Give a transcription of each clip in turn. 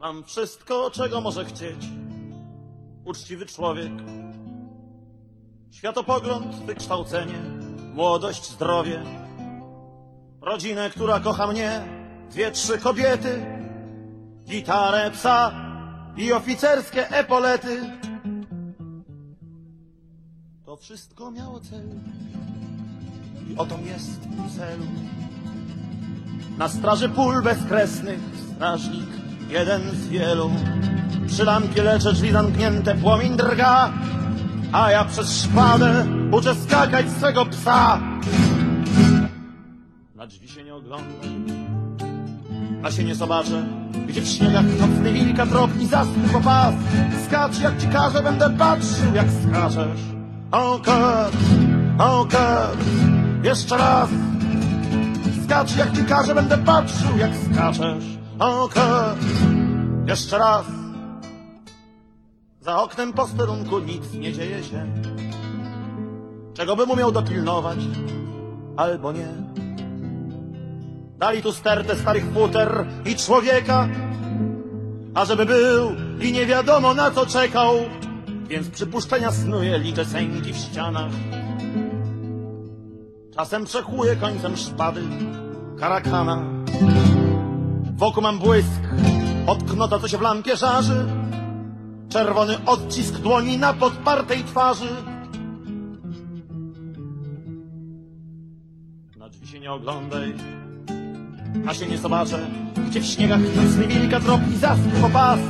Mam wszystko, czego może chcieć uczciwy człowiek. Światopogląd, wykształcenie, młodość, zdrowie. Rodzinę, która kocha mnie, dwie, trzy kobiety, gitarę, psa i oficerskie epolety. To wszystko miało cel i oto jest cel. Na straży pól bezkresnych strażnik, jeden z wielu. Przy lampie leczę drzwi zamknięte, płomień drga, a ja przez szpadę uczę skakać swego psa. Na drzwi się nie oglądam, a się nie zobaczę, gdzie w śniegach nocny wilka trop i po pas. Skacz jak ci każę, będę patrzył jak skaczesz. O Kurt, jeszcze raz. Skacz jak ci każę, będę patrzył jak skaczesz. Kurt, jeszcze raz. Za oknem posterunku nic nie dzieje się. Czego bym umiał dopilnować, albo nie. Dali tu stertę starych futer i człowieka, a żeby był i nie wiadomo na co czekał, więc przypuszczenia snuje, liczę sęki w ścianach. Czasem przekłuję końcem szpady karakana. Wokół mam błysk od knota, co się w lampie żarzy. Czerwony odcisk dłoni na podpartej twarzy. Na drzwi się nie oglądaj, a się nie zobaczę, gdzie w śniegach nocny wilka trop i zaspy po pas.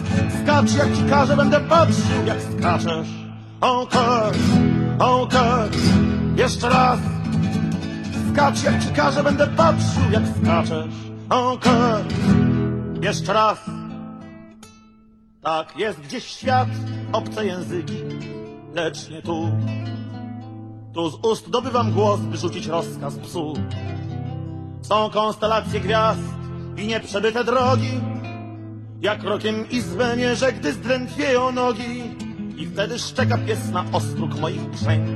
Skacz jak ci każę, będę patrzył jak skaczesz. O Kurt, jeszcze raz. Skacz jak ci każę, będę patrzył jak skaczesz. Kurt, jeszcze raz. Tak jest gdzieś świat, obce języki, lecz nie tu. Tu z ust dobywam głos, by rzucić rozkaz psu. Są konstelacje gwiazd i nieprzebyte drogi, jak rokiem izbę mierzę, gdy zdrętwieją nogi i wtedy szczeka pies na ostróg moich brzęk.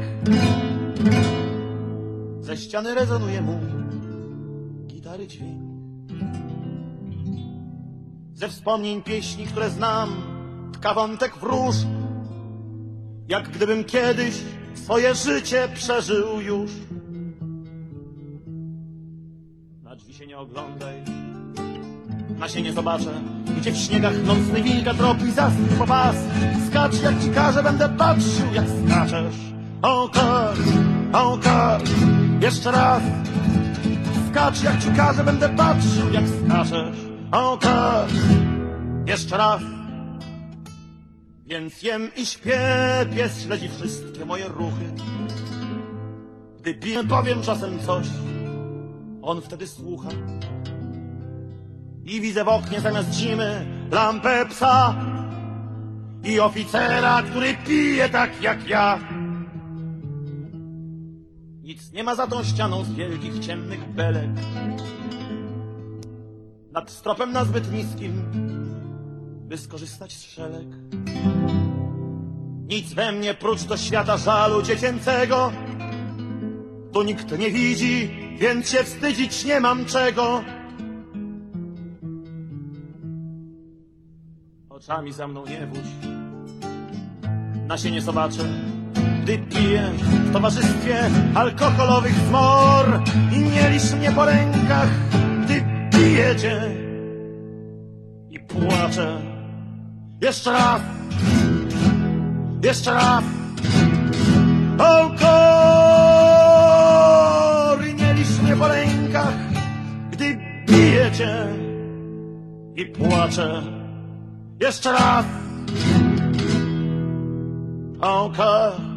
Ze ściany rezonuje mu gitary dźwięk. Ze wspomnień pieśni, które znam, tka wątek wróż, jak gdybym kiedyś swoje życie przeżył już. Na drzwi się nie oglądaj, na się nie zobaczę, gdzie w śniegach nocny wilka tropi zaspy po pas. Skacz jak ci każę, będę patrzył jak skaczesz. O Kurt, o Kurt, jeszcze raz. Skacz jak ci każę, będę patrzył jak skaczesz. O Kurt, jeszcze raz. Więc jem i śpię, pies śledzi wszystkie moje ruchy. Gdy biję, powiem czasem coś, on wtedy słucha. I widzę w oknie zamiast zimy lampę psa i oficera, który pije tak jak ja. Nic nie ma za tą ścianą z wielkich ciemnych belek. Nad stropem nazbyt niskim, by skorzystać z szelek. Nic we mnie prócz do świata żalu dziecięcego. Tu nikt nie widzi, więc się wstydzić nie mam czego. Oczami za mną nie wódź, na się nie zobaczę, gdy piję w towarzystwie alkoholowych zmor i nie licz mnie po rękach, gdy pijecie i płaczę. Jeszcze raz, jeszcze raz. Alkohol i nie licz mnie po rękach, gdy pijecie i płaczę. Jeszcze raz. Okay.